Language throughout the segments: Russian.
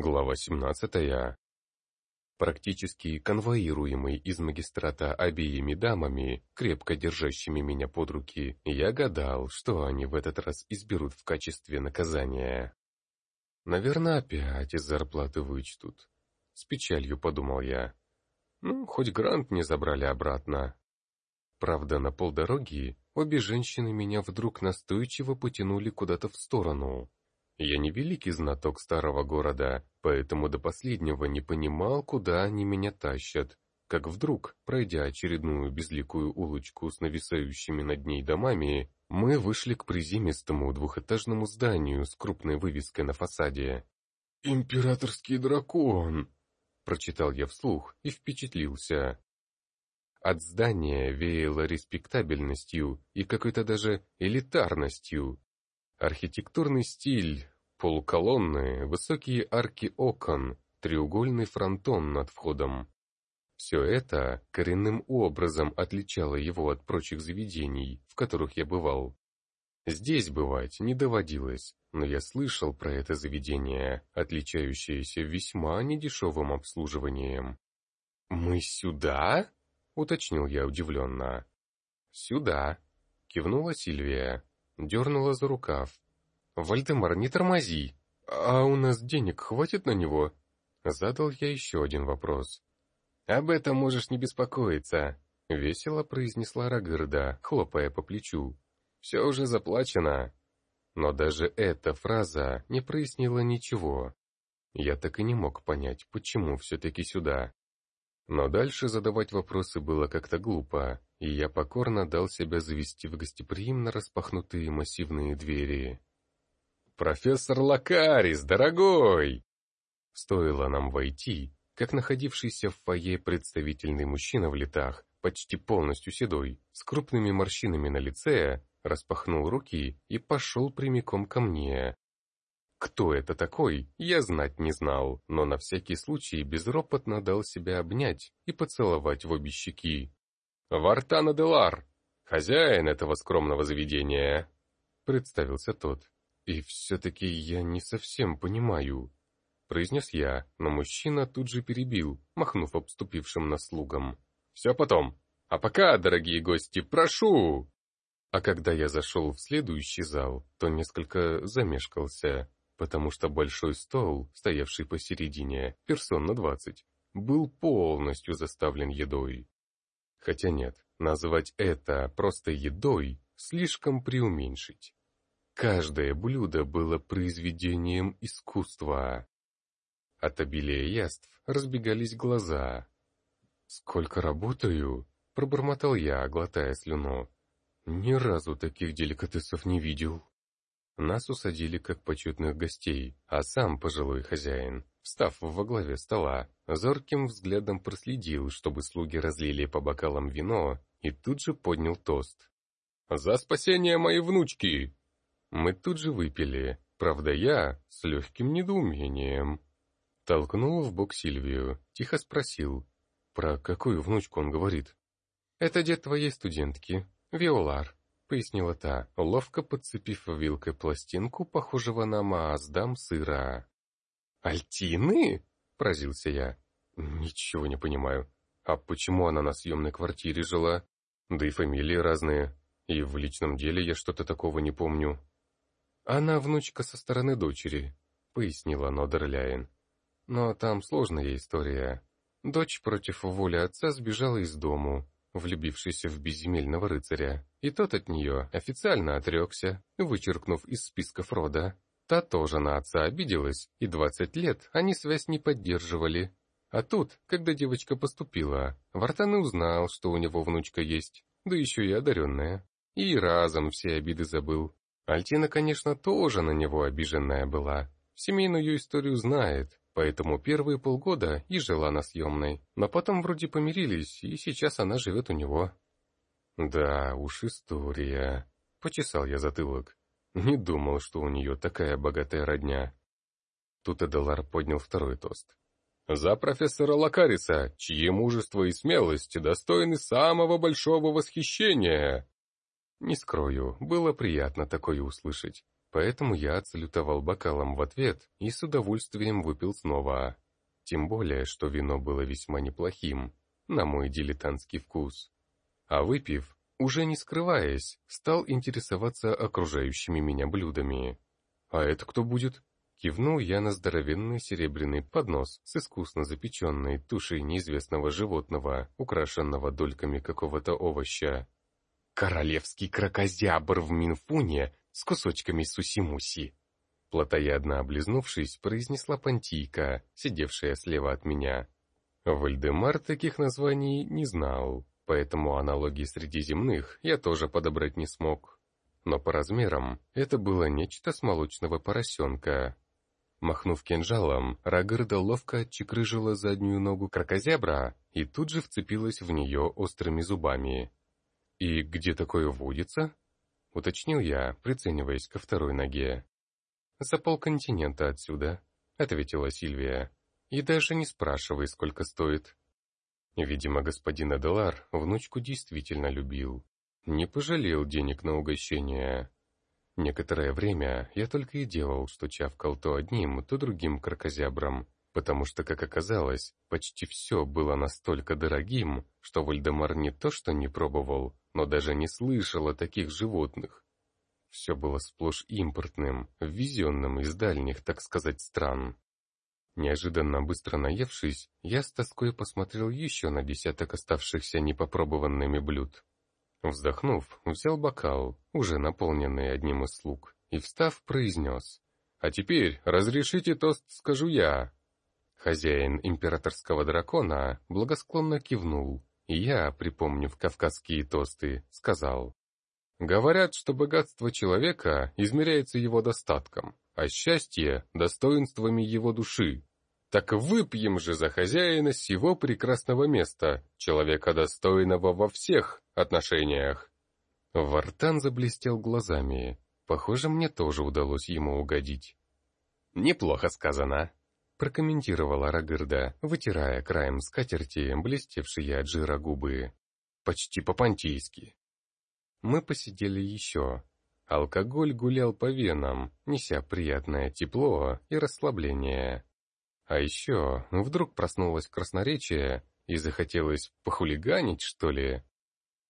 Глава 17. Практически конвоируемый из магистрата обеими дамами, крепко держащими меня под руки, я гадал, что они в этот раз изберут в качестве наказания. Наверное, опять из зарплаты вычтут. С печалью подумал я. Ну, хоть грант не забрали обратно. Правда, на полдороги обе женщины меня вдруг настойчиво потянули куда-то в сторону. Я не великий знаток старого города, поэтому до последнего не понимал, куда они меня тащат. Как вдруг, пройдя очередную безликую улочку с нависающими над ней домами, мы вышли к приземистому двухэтажному зданию с крупной вывеской на фасаде. «Императорский дракон!» — прочитал я вслух и впечатлился. От здания веяло респектабельностью и какой-то даже элитарностью. Архитектурный стиль, полуколонны, высокие арки окон, треугольный фронтон над входом. Все это коренным образом отличало его от прочих заведений, в которых я бывал. Здесь бывать не доводилось, но я слышал про это заведение, отличающееся весьма недешевым обслуживанием. «Мы сюда?» — уточнил я удивленно. «Сюда», — кивнула Сильвия дернула за рукав. «Вальдемар, не тормози! А у нас денег хватит на него?» Задал я еще один вопрос. «Об этом можешь не беспокоиться», — весело произнесла Рагырда, хлопая по плечу. «Все уже заплачено». Но даже эта фраза не прояснила ничего. Я так и не мог понять, почему все-таки сюда. Но дальше задавать вопросы было как-то глупо, и я покорно дал себя завести в гостеприимно распахнутые массивные двери. «Профессор Лакарис, дорогой!» Стоило нам войти, как находившийся в фойе представительный мужчина в летах, почти полностью седой, с крупными морщинами на лице, распахнул руки и пошел прямиком ко мне, кто это такой, я знать не знал, но на всякий случай безропотно дал себя обнять и поцеловать в обе щеки. «Вартана Делар, хозяин этого скромного заведения», — представился тот. «И все-таки я не совсем понимаю», — произнес я, но мужчина тут же перебил, махнув обступившим нас слугам. «Все потом. А пока, дорогие гости, прошу!» А когда я зашел в следующий зал, то несколько замешкался потому что большой стол, стоявший посередине, персон на двадцать, был полностью заставлен едой. Хотя нет, назвать это просто едой слишком преуменьшить. Каждое блюдо было произведением искусства. От обилия яств разбегались глаза. «Сколько работаю?» — пробормотал я, глотая слюну. «Ни разу таких деликатесов не видел». Нас усадили как почетных гостей, а сам пожилой хозяин, встав во главе стола, зорким взглядом проследил, чтобы слуги разлили по бокалам вино, и тут же поднял тост. «За спасение моей внучки!» Мы тут же выпили, правда я с легким недоумением. Толкнул в бок Сильвию, тихо спросил, про какую внучку он говорит. «Это дед твоей студентки, Виолар», — пояснила та, ловко подцепив вилкой пластинку, похожего на мааздам сыра. «Альтины?» — поразился я. «Ничего не понимаю. А почему она на съемной квартире жила? Да и фамилии разные. И в личном деле я что-то такого не помню». «Она внучка со стороны дочери», — пояснила Нодерляйн. «Но там сложная история. Дочь против воли отца сбежала из дому, влюбившийся в безземельного рыцаря, и тот от нее официально отрекся, вычеркнув из списков рода. Та тоже на отца обиделась, и двадцать лет они связь не поддерживали. А тут, когда девочка поступила, Вартан узнал, что у него внучка есть, да еще и одаренная. И разом все обиды забыл. Альтина, конечно, тоже на него обиженная была. Семейную историю знает, поэтому первые полгода и жила на съемной, но потом вроде помирились, и сейчас она живет у него. Да уж история. Почесал я затылок. Не думал, что у нее такая богатая родня. Тут Эделар поднял второй тост. «За профессора Лакариса, чьи мужество и смелость достойны самого большого восхищения!» Не скрою, было приятно такое услышать. поэтому я отсалютовал бокалом в ответ и с удовольствием выпил снова. Тем более, что вино было весьма неплохим, на мой дилетантский вкус. А выпив, уже не скрываясь, стал интересоваться окружающими меня блюдами. «А это кто будет?» Кивнул я на здоровенный серебряный поднос с искусно запеченной тушей неизвестного животного, украшенного дольками какого-то овоща. «Королевский крокозябр в Минфуне с кусочками сусимуси!» Плотоядно облизнувшись, произнесла Пантийка, сидевшая слева от меня. Вальдемар таких названий не знал, поэтому аналогии среди земных я тоже подобрать не смог. Но по размерам это было нечто с молочного поросенка. Махнув кинжалом, Рагырда ловко отчекрыжила заднюю ногу крокозябра и тут же вцепилась в нее острыми зубами. «И где такое водится?» — уточнил я, прицениваясь ко второй ноге. «За полконтинента отсюда», — ответила Сильвия. «И даже не спрашивай, сколько стоит». Видимо, господин Аделар внучку действительно любил. Не пожалел денег на угощение. Некоторое время я только и делал, что чавкал то одним, то другим крокозябром, потому что, как оказалось, почти все было настолько дорогим, что Вальдемар не то что не пробовал, но даже не слышал о таких животных. Все было сплошь импортным, ввезенным из дальних, так сказать, стран. Неожиданно быстро наевшись, я с тоской посмотрел еще на десяток оставшихся непопробованными блюд. Вздохнув, взял бокал, уже наполненный одним из слуг, и, встав, произнес. «А теперь разрешите тост, скажу я». Хозяин императорского дракона благосклонно кивнул, я, припомнив кавказские тосты, сказал. «Говорят, что богатство человека измеряется его достатком, а счастье — достоинствами его души. Так выпьем же за хозяина сего прекрасного места, человека достойного во всех отношениях. Вартан заблестел глазами. Похоже, мне тоже удалось ему угодить. «Неплохо сказано», — прокомментировала Рагырда, вытирая краем скатерти блестевшие от жира губы. «Почти по-пантийски». Мы посидели еще. Алкоголь гулял по венам, неся приятное тепло и расслабление. А еще вдруг проснулось красноречие и захотелось похулиганить, что ли.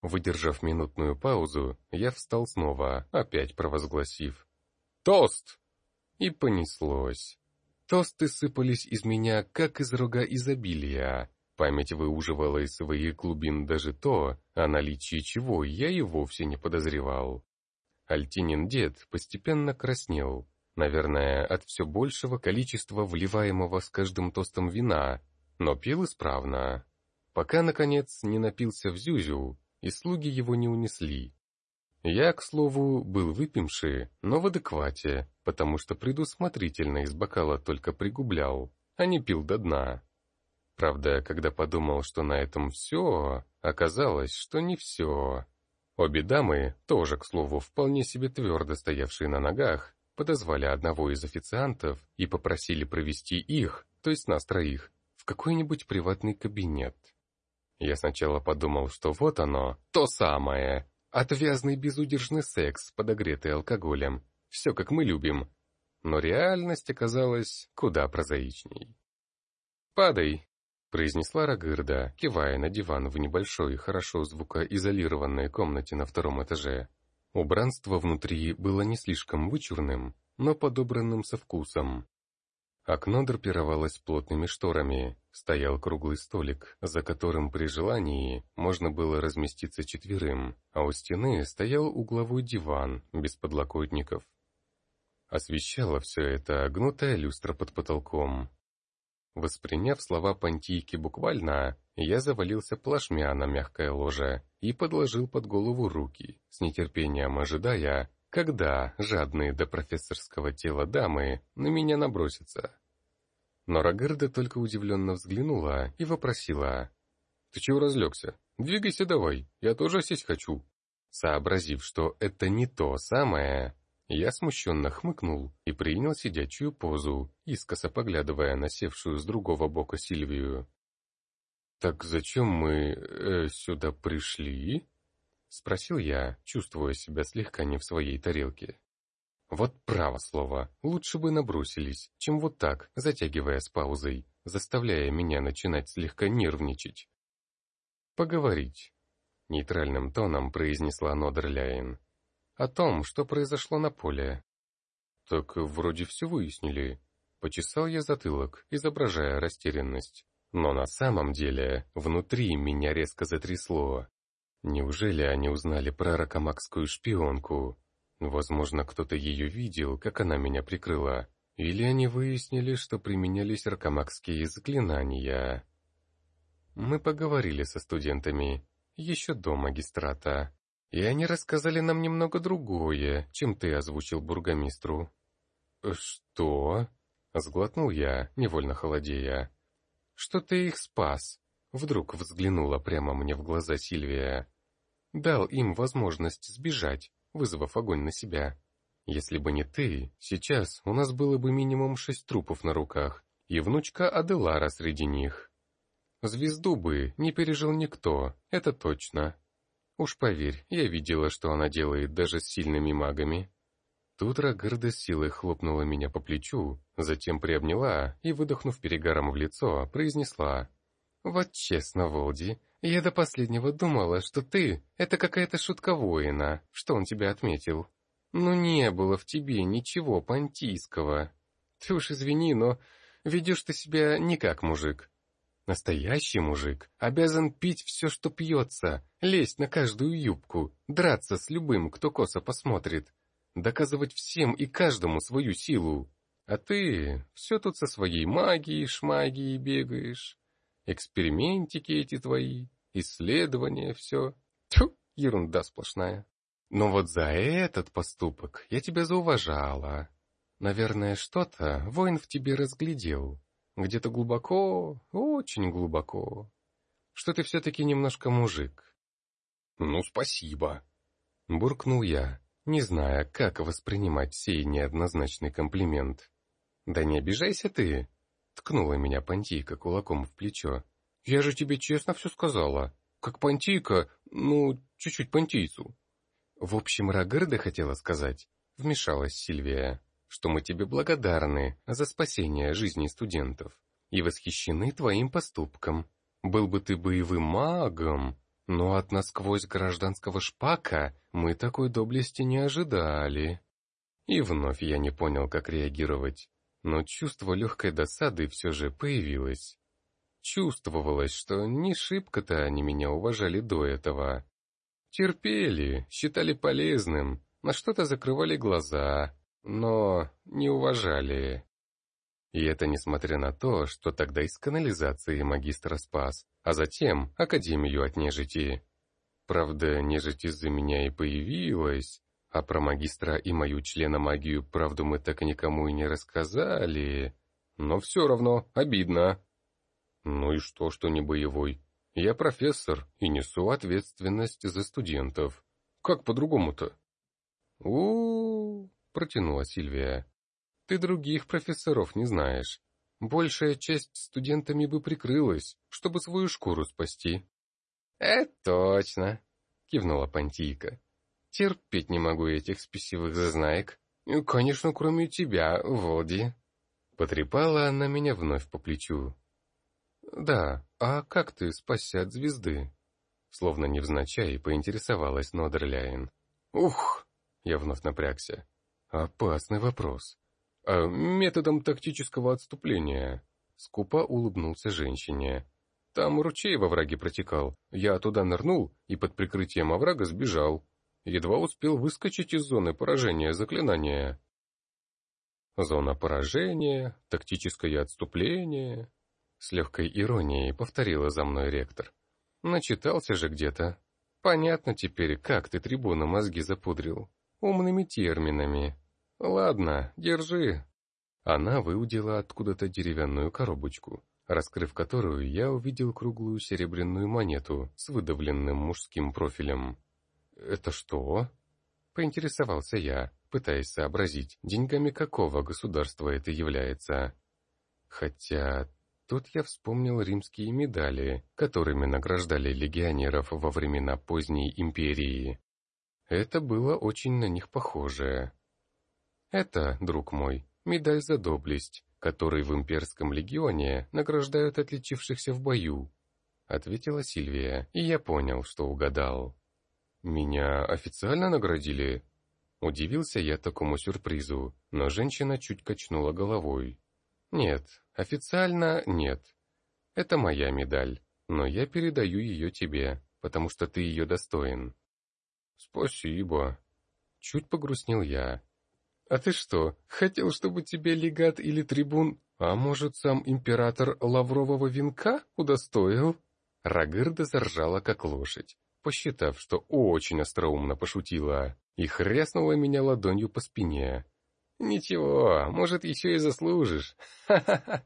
Выдержав минутную паузу, я встал снова, опять провозгласив «Тост!» И понеслось. Тосты сыпались из меня, как из рога изобилия. Память выуживала из своих глубин даже то, о наличии чего я и вовсе не подозревал. Альтинин дед постепенно краснел, Наверное, от все большего количества вливаемого с каждым тостом вина, но пил исправно. Пока, наконец, не напился в зюзю, и слуги его не унесли. Я, к слову, был выпивший, но в адеквате, потому что предусмотрительно из бокала только пригублял, а не пил до дна. Правда, когда подумал, что на этом все, оказалось, что не все. Обе дамы, тоже, к слову, вполне себе твердо стоявшие на ногах, подозвали одного из официантов и попросили провести их, то есть нас троих, в какой-нибудь приватный кабинет. Я сначала подумал, что вот оно, то самое, отвязный безудержный секс, подогретый алкоголем, все как мы любим. Но реальность оказалась куда прозаичней. «Падай», — произнесла Рагырда, кивая на диван в небольшой, хорошо звукоизолированной комнате на втором этаже. Убранство внутри было не слишком вычурным, но подобранным со вкусом. Окно драпировалось плотными шторами, стоял круглый столик, за которым при желании можно было разместиться четверым, а у стены стоял угловой диван без подлокотников. Освещала все это гнутая люстра под потолком. Восприняв слова Пантийки буквально, я завалился плашмя на мягкое ложе и подложил под голову руки, с нетерпением ожидая, когда жадные до профессорского тела дамы на меня набросятся. Но Рагерда только удивленно взглянула и вопросила. «Ты чего разлегся? Двигайся давай, я тоже сесть хочу». Сообразив, что это не то самое, я смущенно хмыкнул и принял сидячую позу, искоса поглядывая на севшую с другого бока Сильвию. «Так зачем мы э, сюда пришли?» — спросил я, чувствуя себя слегка не в своей тарелке. Вот право слово, лучше бы набросились, чем вот так, затягивая с паузой, заставляя меня начинать слегка нервничать. «Поговорить», — нейтральным тоном произнесла Нодерляйн. «О том, что произошло на поле». «Так вроде все выяснили». Почесал я затылок, изображая растерянность. Но на самом деле, внутри меня резко затрясло. Неужели они узнали про ракомакскую шпионку? Возможно, кто-то ее видел, как она меня прикрыла. Или они выяснили, что применялись ракомакские заклинания. Мы поговорили со студентами, еще до магистрата. И они рассказали нам немного другое, чем ты озвучил бургомистру. «Что?» — сглотнул я, невольно холодея. «Что ты их спас?» Вдруг взглянула прямо мне в глаза Сильвия. «Дал им возможность сбежать, вызвав огонь на себя. Если бы не ты, сейчас у нас было бы минимум шесть трупов на руках, и внучка Аделара среди них. Звезду бы не пережил никто, это точно. Уж поверь, я видела, что она делает даже с сильными магами». Тут Рагарда силой хлопнула меня по плечу, затем приобняла и, выдохнув перегаром в лицо, произнесла. «Вот честно, Волди, я до последнего думала, что ты — это какая-то шутка воина, что он тебя отметил. Но не было в тебе ничего понтийского. Ты уж извини, но ведешь ты себя не как мужик. Настоящий мужик обязан пить все, что пьется, лезть на каждую юбку, драться с любым, кто косо посмотрит, доказывать всем и каждому свою силу. А ты все тут со своей магией, шмагией бегаешь. Экспериментики эти твои, исследования, все. Тьфу, ерунда сплошная. Но вот за этот поступок я тебя зауважала. Наверное, что-то воин в тебе разглядел. Где-то глубоко, очень глубоко. Что ты все-таки немножко мужик. Ну, спасибо. Буркнул я, не зная, как воспринимать сей неоднозначный комплимент. Да не обижайся ты, Ткнула меня Пантийка кулаком в плечо. «Я же тебе честно все сказала. Как Пантийка, ну, чуть-чуть Пантийцу». «В общем, Рагарда хотела сказать», — вмешалась Сильвия, «что мы тебе благодарны за спасение жизни студентов и восхищены твоим поступком. Был бы ты боевым магом, но от насквозь гражданского шпака мы такой доблести не ожидали». И вновь я не понял, как реагировать но чувство легкой досады все же появилось. Чувствовалось, что не шибко-то они меня уважали до этого. Терпели, считали полезным, на что-то закрывали глаза, но не уважали. И это несмотря на то, что тогда из канализации магистра спас, а затем Академию от нежити. Правда, нежить из-за меня и появилась, а про магистра и мою члена магию правду мы так никому и не рассказали. Но все равно обидно. Ну и что, что не боевой? Я профессор и несу ответственность за студентов. Как по-другому-то? у, протянула Сильвия. Ты других профессоров не знаешь. Большая часть студентами бы прикрылась, чтобы свою шкуру спасти. Это точно, кивнула Пантийка. Терпеть не могу этих спесивых зазнаек. Конечно, кроме тебя, Волди. Потрепала она меня вновь по плечу. Да, а как ты спасся от звезды? Словно невзначай поинтересовалась Нодерляйн. Ух! Я вновь напрягся. Опасный вопрос. А методом тактического отступления. Скупо улыбнулся женщине. Там ручей во враге протекал. Я туда нырнул и под прикрытием оврага сбежал едва успел выскочить из зоны поражения заклинания. Зона поражения, тактическое отступление. С легкой иронией повторила за мной ректор. Начитался же где-то. Понятно теперь, как ты трибуна мозги запудрил. Умными терминами. Ладно, держи. Она выудила откуда-то деревянную коробочку, раскрыв которую я увидел круглую серебряную монету с выдавленным мужским профилем. «Это что?» — поинтересовался я, пытаясь сообразить, деньгами какого государства это является. Хотя тут я вспомнил римские медали, которыми награждали легионеров во времена поздней империи. Это было очень на них похоже. Это, друг мой, медаль за доблесть, которой в имперском легионе награждают отличившихся в бою, ответила Сильвия, и я понял, что угадал. Меня официально наградили? Удивился я такому сюрпризу, но женщина чуть качнула головой. Нет, официально нет. Это моя медаль, но я передаю ее тебе, потому что ты ее достоин. Спасибо. Чуть погрустнел я. А ты что, хотел, чтобы тебе легат или трибун, а может, сам император лаврового венка удостоил? Рагырда заржала, как лошадь, посчитав, что очень остроумно пошутила, и хряснула меня ладонью по спине. «Ничего, может, еще и заслужишь. Ха-ха-ха!»